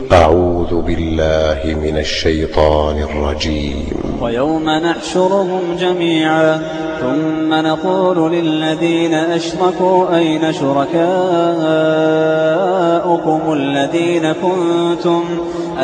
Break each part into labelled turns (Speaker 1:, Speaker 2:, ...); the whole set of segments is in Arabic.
Speaker 1: أعوذ بالله من الشيطان الرجيم.
Speaker 2: ويوم نحشرهم جميعا ثم نقول للذين أشركوا أين شركاؤكم الذين كنتم؟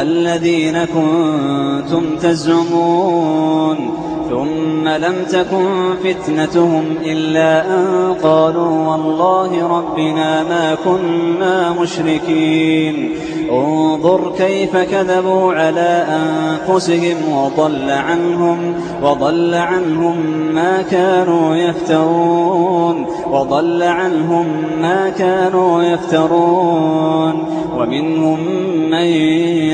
Speaker 2: الذين كنتم تزعمون. ثم لم تكن فتنتهم إلا أن قالوا والله ربنا ما كنا مشركين. انظر كيف كذبوا على أنفسهم وضل عنهم وضل عنهم ما كانوا يفترون. وضل عنهم ما كانوا يفترون. ومنهم من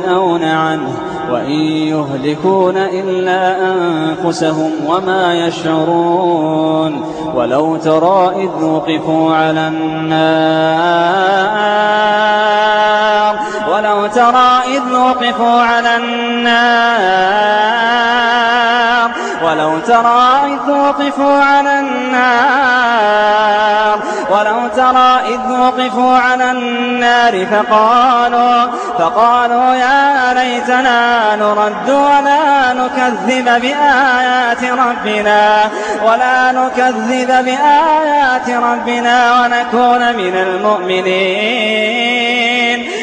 Speaker 2: وينأون عنه وإن يهلكون إلا أنفسهم وما يشعرون ولو ترى إذ وقفوا على النار ولو ترى إذ وقفوا على النار ولو ترى وقفوا على النار. ولو ترى إذ وقفوا على النار فقالوا فقالوا يا ليتنا نرد ولا نكذب بآيات ربنا ولا نكذب بآيات ربنا ونكون من المؤمنين.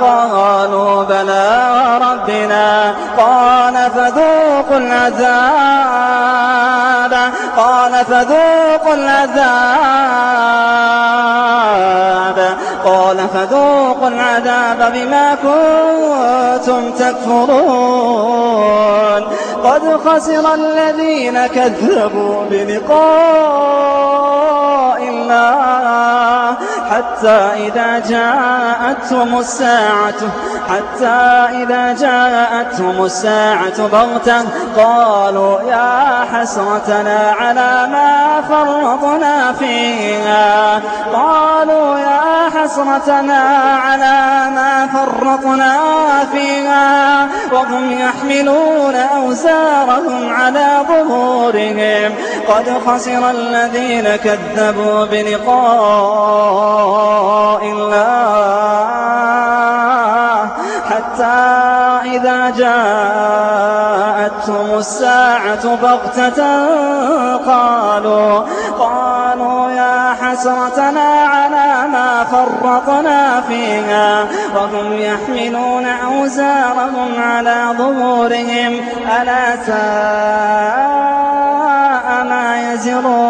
Speaker 2: قالوا بلى وربنا قال فذوقوا العذاب قال فذوقوا العذاب قال فذوقوا العذاب بما كنتم تكفرون. قد خسر الذين كذبوا بلقاء الله حتى إذا جاءتهم الساعة حتى إذا جاءتهم الساعة بغتة قالوا يا حسرتنا على ما فرطنا فيها. قالوا يا حسرتنا على ما فرطنا فيها. وهم يحملون أوزارهم على ظهورهم. قد خسر الذين كذبوا بلقاء إذا جاءتهم الساعة بغتة قالوا قالوا يا حسرتنا على ما فرطنا فيها وهم يحملون أوزارهم على ظهورهم ألا ساء ما يزرون.